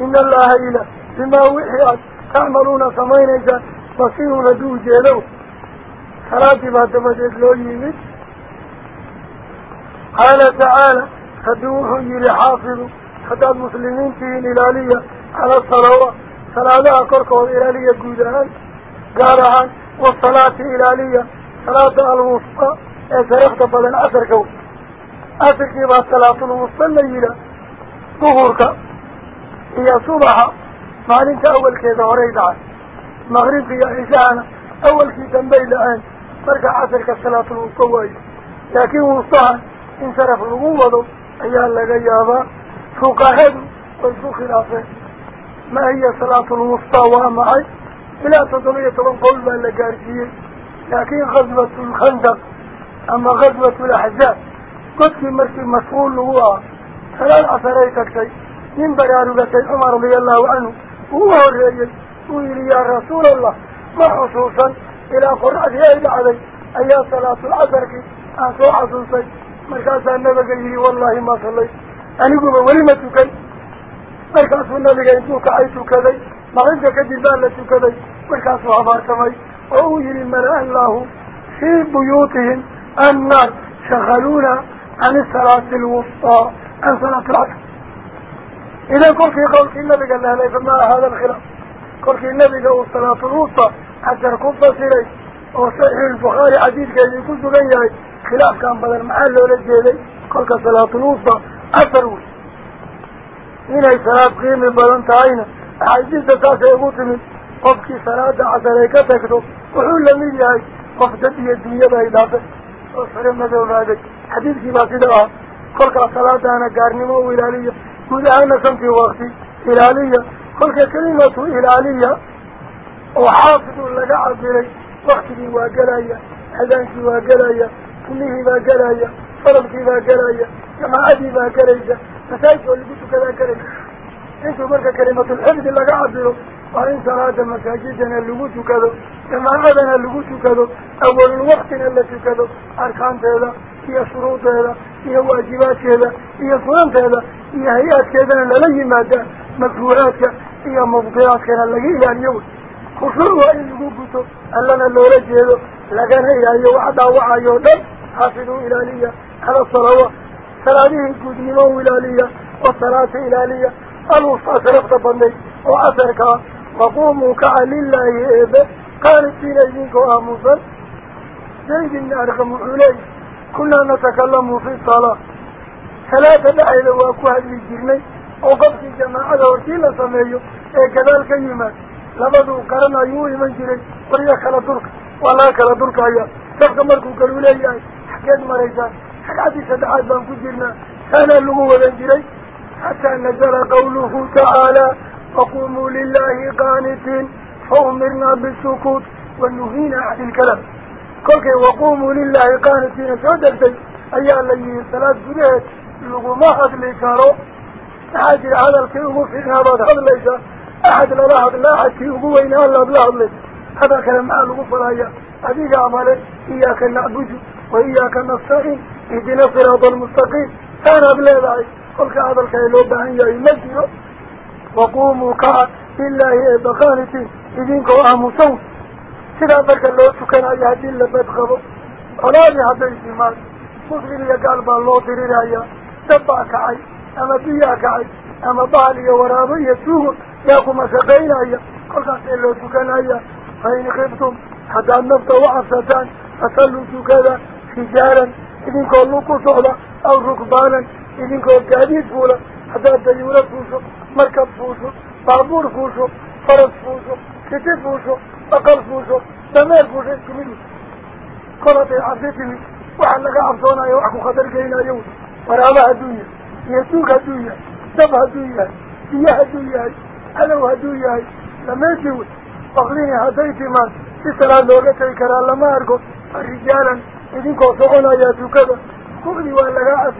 إن الله إله بما وحيات. تعملون سمين إذا مصيروا ندو جيلو. خلاتي ما تمجد لو يمت قال تعالى خدوه يلحافظوا خدا المسلمين في الإلالية. على الصلاة صلاة أكركوا الإلالية قدران. عن والصلاة الإلالية صلاة الوسطى إذا يخطب لن أتركوا أتركوا الصلاة الوسطى الليلة. ظهورك هي صبحة مالين تأول كيدا وريدا مغرب يا إيشان أول كي تنبي لأن. مرجع عصر كالصلاة القوية لكن وصان إن صرف القوة أيها اللقاء هذا. سوق أهد والسوق الأفضل ما هي صلاة المستوى معي؟ إلا تضمية القول بأن لقارجية لكن غزوة الخندق. أما غزوة الأحزاب. قد في مرسي مسؤول هو. خلال أثريتك شيء. من بريارك شيء عمر رضي الله عنه. هو الرجل قيل يا رسول الله. وخصوصا إلى قرآن إلى علي. أي صلاة العذر أسوء عصوصا. مركز النبي قيل والله ما صليت. أنا قبل ولمتك مركز النبي قيلتك عيتك لي. ما عندك جبالة لي. مركز عبارك لي وقيل من الله في بيوتهم. أن شغلونا عن الصلاة الوسطى. عن صلاة العذر إذا كل في قول النبي قال لي فما هذا الخلاف. كل في النبي قال الصلاة الوسطى حجر كبة سيري وصحيح البخاري عديد قال لي كل جنيري خلاف كان بدل محل ولا جيلي كل في الصلاة الوسطى أثروا هنا الصلاة قيمة بلنت عينة عزيزة تاسع يقول من قفك صلاة عزريكة تكتب وحول لمن يهي قف دبي الدنيا بإضافة وصحيح مدى وفادك حديث كيفاتي دعا. كل في الصلاة أنا قارنمو ولا ليه كدعانا كم في وقت إلالية فلك كلمة إلالية وحافظ لك عبري وقته وقلايا حدانك وقلايا كله ما قلايا فرمك ما قلايا كما أدي ما قلايا فسايت والبيت كلا كلمة إنت مرك كلمة الحمد لك عبري وإن سراد مساجدنا اللبوت كذا. كما أدنا اللبوت كذا. أول الوقت التي كذا. أركان تذا tukado awalulwaktina la tukado arkaanteeda iyo shuruudeeda iyo waajibaadkeeda iyo sunanteeda iyo hay-aadkeedana lala yimaada makruuhaadka iyo mubdilaadkana laga ilaaliyo wey khushuuc waa in lagu guto allana loola jeedo lagana ilaaliyo wax dhaawacayo o dhan xaafiduu ilaaliya cala salawaat salaadihii guudnimo u ilaaliya wasalaata ilaaliya alwustaa sharafta badnayd oo casarkaa waquumuu kaca lilaahi eebe qaanisiina idinkoo aamusan zayd ibni arqam wuxuu leeyahy كنا نتكلم في الصلاة. ثلاثة دعيلة وأكوها اللي جيرني وقفت الجماعة وكيلة سميه إيكذال كيمات لبدو قرن أيوه من جيري وريك على درك. ولا على درك أيام سبق مركو قالوا لي أي حكيت مريسان حكا دي سدعات بانكو جيرنا كان اللغو جيري حتى نزل قوله تعالى فقوموا لله قانتين. فأمرنا بالسكوت ونهينا عن الكلام. كلك وقوموا لله قانتين شهدك دي أي اللي ثلاث جنيهات لغماء اللي كانوا أحد هذا الكيوم في نهابات هذا ليس أحد لا أحد لا أحد كيوم وين الله بلا أحد ليس هذا كلام على الغفر هيا أبيك عمالك إياك نعبج وإياك نستقيم اهدنا صراط المستقيم. كان بلا داعي كل هذا الكيلوب عن يا إمجيو وقوموا كعب. بالله بقانتي إذن كوامو صوت سيدان مركا لو تكنا يا دين لبت خبو. علاني حتى اجتماعي مصغير يا قلبا لو ترير ايا تباك عاي اما بياك عاي اما بالي ورابي يسوه ياكو ما شبين ايا كل قصة لو تكنا ايا فين خبتم. حتى النفط وعفتان اصلوا تكذا خجارا اذن كلكو صحبا أو ركبانا اذن كل قديد بولا. حتى الديورة فوشو مركب فوشو بابور فوشو فرس فوشو كتب فوشو baqal fuusho dameer fuusho isku mid kol hadday cabsi timid waxaa laga cabsoonayo wax ku khatar geynayo waraaba hadduu yahay iyo duug hadduu yahay dab hadduu yahay biyo hadduu yahay cadow hadduu yahay lameeshii wey bakdini hadday timaan si salaad looga tegi karaa lama arko rijaalan idinkoo soconayaa tukada rukuucdii waa lagaa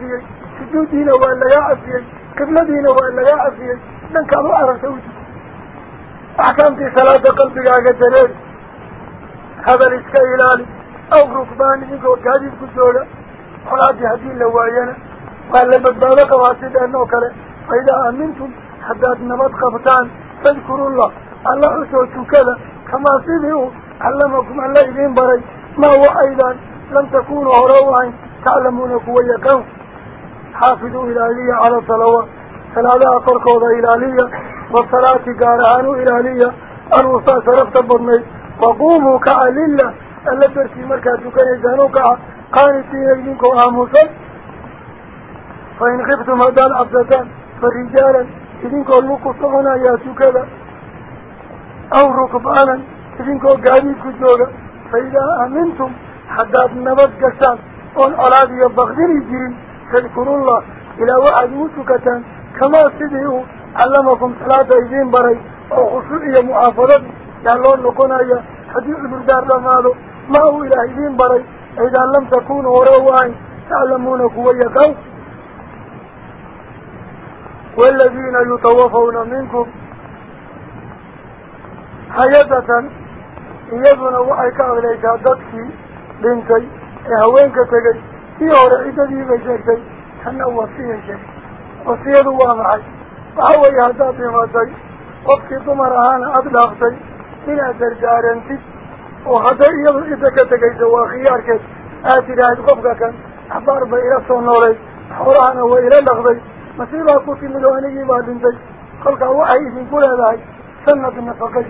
أحكمت صلاة قلبك على جريد هذا الإسكاء الالي أو ركبان إنكو كاديد كسولة حلاتي هدين لوايانا قال لما بالك وأسد أنه كلا فإذا أمنتم حتى النبات خفتان فاذكروا الله. الله سوتوا كلا كما سيدهوا علمكم الله إذن بري ما هو أيضا؟ لم تكونوا أروعين تعلمون كويكم حافظوا إلالية على صلوة فلا لا أفرقوا إلالية والصلاة قارهانو إلالية الوصى صرفت بضني فقوموا كأل الله اللي ترسي مركاتو كان يزهنوك. قانتين يجنكو آموسي فإن خفتم هذا العبدتان فالرجالا يجنكو المقصهنا ياسو كذا أو ركبانا. يجنكو قاميك الجوغة فإذا أمنتم حداد النبات قسان. والعلاد يبغدني جيرين فالكروا الله إلى وعد موتكتان كما سيديه khushuuc iyo muxaafadadii yaa loo noqonaya haddii cudurdaar dhamaado ma uu ilaah idiin baray idaa lam takunuu hore u ahayn taclamuuna kuwa yaqaan waaladiina yutawafawna minkum hay-adatan iyaduna waxay ka hadlaysaa dadkii dhintay ee haweenka tegay kii hore ciddadii bay sheegtay tanna wasiyay sheegtay wasiyadu waa maxay tegayso waa khiyaarkeed aad tidhaahid qofka kan axbaar bay ila soo noolay xoolahana way ila dhaqday masiibaa ku timid oo anigii baa dhintay kolkaa waxay idinku leedahay sanad nafaqay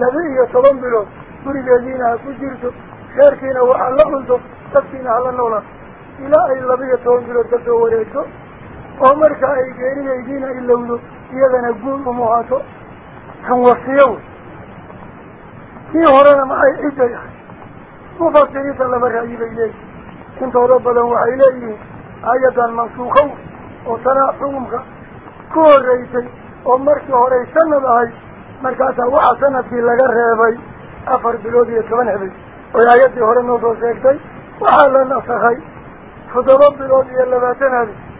laba iyo toban bilood gurigeediina ha ku jirto reerkiina waxaa la cunto dadkiina hala noolaa ilaa ay laba iyo toban bilood ka soo wareegto guul umuhaato kan wasiyo wey kii horena maxay cidday ahay mufasiriinta laba ra'yi bay leeyihin intooda badan waxay leeyihiin ayadan mansuukow oo tanaa xukumka ku horreysay oo markii horey sanad ahayd markaasaa waxaa sanadkii laga reebay afar bilood iyo toban habeen oy aayaddii hore noo soo sheegtay waxaa la nasakhay toddoba bilood iyo labaatan habeen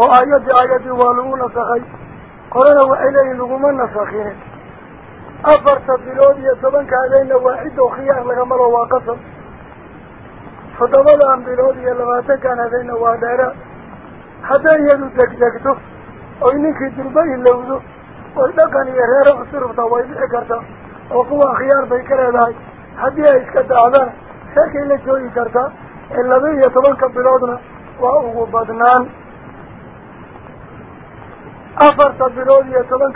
وآيات آيات والمون سخي. قولنا وإليه لغم النسخين أفرت بلود يسبنك علينا واحد وخياه لغمر وقصر. فضبلا عن بلود يلغاتك عن هذين وادارا حتى يدو تكتكتو. وإنك دربي اللوزو. والدقن يرير أسرف طويل إكرتا. وقوة خيار بيكرة لاي حتى يسكت أعبان شاكي لكي إكرتا. إلا يتبنك يسبنك بلودنا وأغبادنا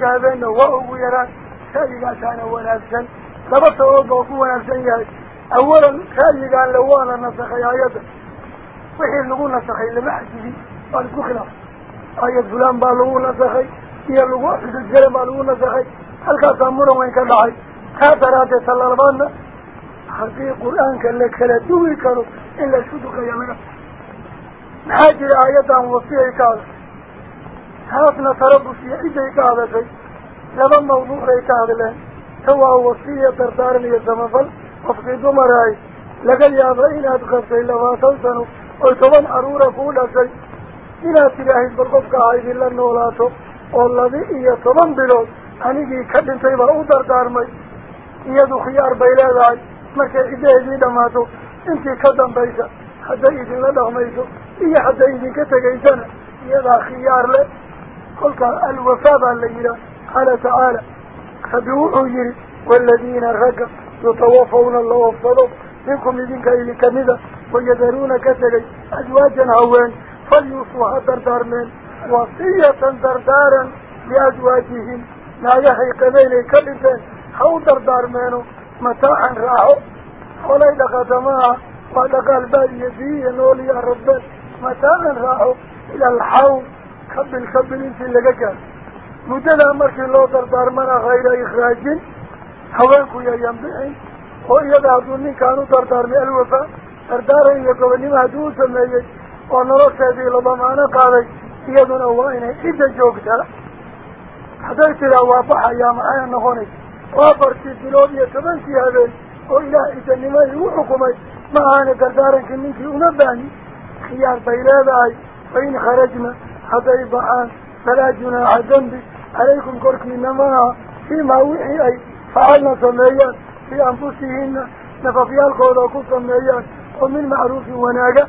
habeenna waa ugu yaraan ra'yigaasaana wanaagsan laba sababood baa ku wanaagsan yahay awalan ra'yigaan le waa la nasakhay aayadda wixii lagu nasakhay lama xajidi waa laisku khilaafay aayad fulaan baa lagu nasakhay iyo lagu xududgalan baa lagu nasakhay halkaasaa muran weyn ka dhacay taa daraaddeed talabaadna haddii qur-aanka la kala duwi karo in la isku duqeeya laga maxaa jira aayaddan wasiyay ka hadashay iyo cidday ka hadashay laba mawduuc bay ka hadleen ta waa wasiya dardaaran iyo samafal qofkii dumarahay laga yaaba inaad qabtay labaatan sano oy toban caruura kuu dhashay inaad tidhaahid bal qofka ha idinla noolaato oo laba iyo toban bilood anigii ka dhintay baa u dardaarmay iyadu khiyaar bay leedahay markay ciddaheedii dhammaato intii ka dambaysa hadday idinla dhaqmayso iyo hadday idinka tegaysana iyadaa khiyaar leh قلت الوفاة اللي يرى. قال تعالى خبيوحوا يري والذين رجع يتوفون الله وفضوا منكم يدينك إلي كمذا ويدرون كثري أجواجا هوان فليصوها دردار من وصية دردارا لأجواجهم لا يحي قبيل كبسا حو دردار منه متاعا راعه ولي لغا دماء ولغا البال يديه نولي يا ربك متاعا راعه إلى الحوم loo dardaarmana hayra ikhraajin haweenku yayan bixin oo iyada hadduu ninkaan u dardaarmay alwafaa dardaaran iyo gobonnimo hadduu u sameeyey oo nolosheedii la damaano qaaday iyaduna waa inay cidda joogtaa hadday tiraa waa baxayaa maxay noqonaysa oo afartii bilood iyo tobankii habeen oo ilaah cidanimo igu xukumay ma ahana dardaarankii ninkii uma baahni khiyaar bay leedahay fa in kharajna facalna sameeyaan fii anfusihina nafafyaalkooda ku sameeyaan oo min macruufin wanaaga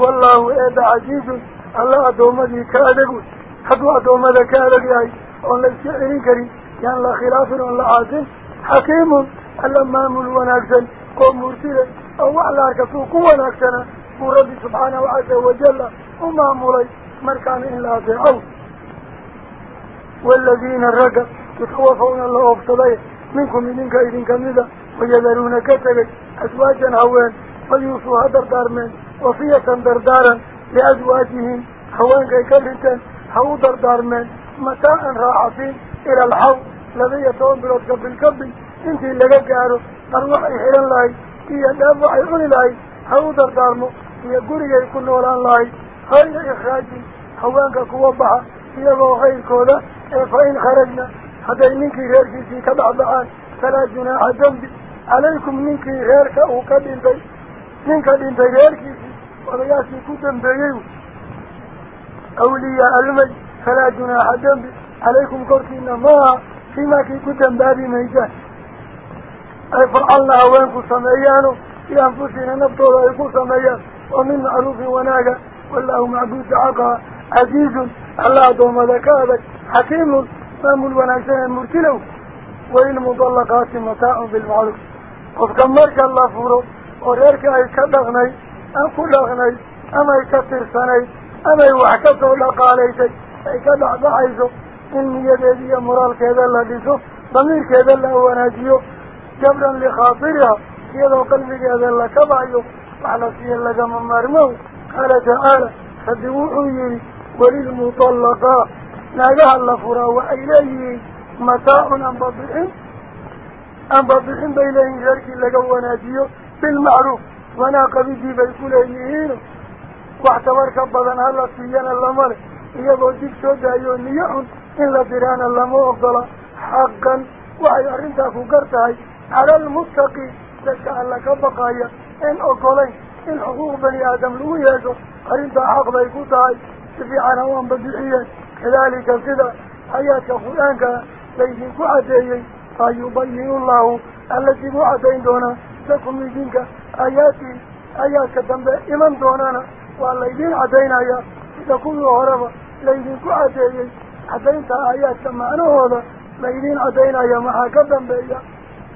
wallaahu eeba casiizun alla addoommadii ka adag wey hadduu addoommada ka adag yahay oon la iska celin karin yaan la khilaafin oon la caasin xakiimun alla maamul wanaagsan oo murtile oo wax la arka suu ku wanaagsana ربي سبحانه وعز وجل وما مولي مركان إلا زعو والذين الرجل يتوفون الله أفضلية منكم من إنك إذن كمدة ويذرون كتب أزواجا هوان فليوصوها دردار من وصية دردارا لأزواجهم هوان كيكلتا هو دردار من متاء راعفين إلى الحو لذي يتوان بلوتك بالكب انت اللي قاروا أروح إحيان لاي إيا الأبو عيون لاي هو دردار من هي قرية يكون ولا الله خير إخراج حوانك قوة بها هي خير كولا فإن خرجنا هذا منك غير في سيكا بعض الآن فلا جناح جنبي عليكم منك غير كأوكا بنتي منك بنتي غير في سيكا ورياسي كتن بيو أولياء المجد فلا جناح جنبي عليكم كوركينا ما فيما كي كتن بابي ميجان أي فرعلنا أوانكو سميانو يانفسينا نبطولا يكو سميانو ومن معروف وناجا والله معبود عقا عزيز. الله دوم ذكاءك حكيم سام الوناجين مرتلو وإن مطلقات متاع بالمعروف. قد كمرك الله فورو وغيرك أي كدغني أم كدغني أم أي كثير سني أم أي وحكته لقى عليك أي كدع ضعيزو إن يديدي مرال كذا لديسو ضمير كذا لأوناجيو جبرا لخاطرها يدو كذا هذا لكبعيو وعلى فيه من مرمو. قال تعالى فدوحي وللمطلقاء ناقها اللفرا وإليه متاع أنبضحن أنبضحن بإليه شرك لكم وناديه بالمعروف. وناقبي جيب الكليهين واعتبر كبضان هلا فيهنا اللمر. يبو جيكسو جايون نيحن إلا ديران اللهم أفضل حقا. وعي أرنتك قرتها على المتقي. لك ألا كبقايا. إن أقولي إن حقوق بني آدم لويهجه قرين تحق بيكوتها في نوان بديعية. كذلك كذا حياتك خلانك ليهن كعديي فيبين الله التي معتين دونا لكم يجينك آياتي آيات تنبع إمام دونانا. والليهن عدينا يا إذا كل غربة ليهن كعديي عدين تآياتك معنى هذا. ليهن عدينا يا محاكا تنبع يا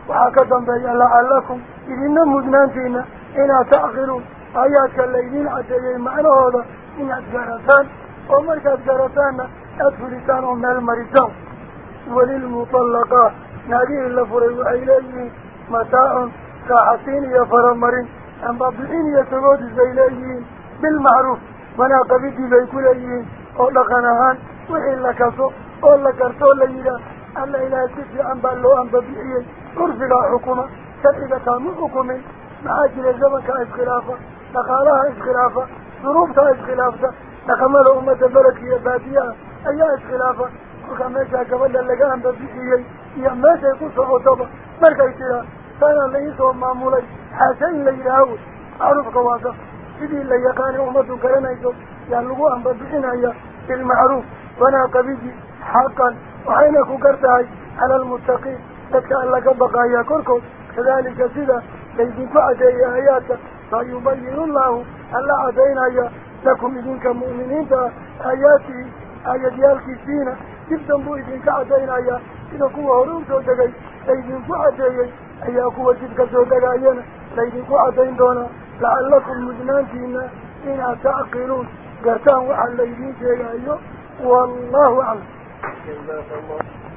محاكا تنبع يا لعلكم إذن مدنان فينا. إنا تأخروا. آياتك الليلين عدلين معنى هذا إن أتجارتان. ومالك أتجارتان؟ أتفلتان من المرزان وللمطلقاء نبيه الله فريو إليه متاع كاحسين يفرمرين أن بابلين يتغود إليه بالمعروف. وأنا قبيد بيكول إليه أولا قناهان وحي الله كسو أولا كرسول الليلة أن إلهي تفلعن بالله أن بابلين أرفقا حكومة. كذبة مؤكم مع أجل الزمن كإسخلافة نقالها إسخلافة ضروبتها إسخلافة نقمل أمة بلدية بادية أي إسخلافة وكما جاء قبل اللقاء ببيئي إيه ما سيقص عطبة مالك إسراء فأنا ليسوا معمولي حسين ليلاوي عرف قواسة إذي اللي يقال أمة كلمة إسراء يعني لقوا أن ببيئنا إياه بالمعروف وأنا قبيدي حقا وحينك قرتها على المتقين لك بقايا قبقى كذلك سيدا كيدفع شيء آياتا فيبين الله ألا عدين أيا لكم إذنك مؤمنين آياتي آيات يالكي فينا. كيف تنبو إذنك عدين أيا إذا قوة هرون سوداقي كيدفع شيء أيا قوة جدك سوداقينا كيدفع عدين دونا. لعلكم مجنان فينا إنا تعقلون قرتان وحل ليدين شيء أيا والله أعلم. Thank you very much.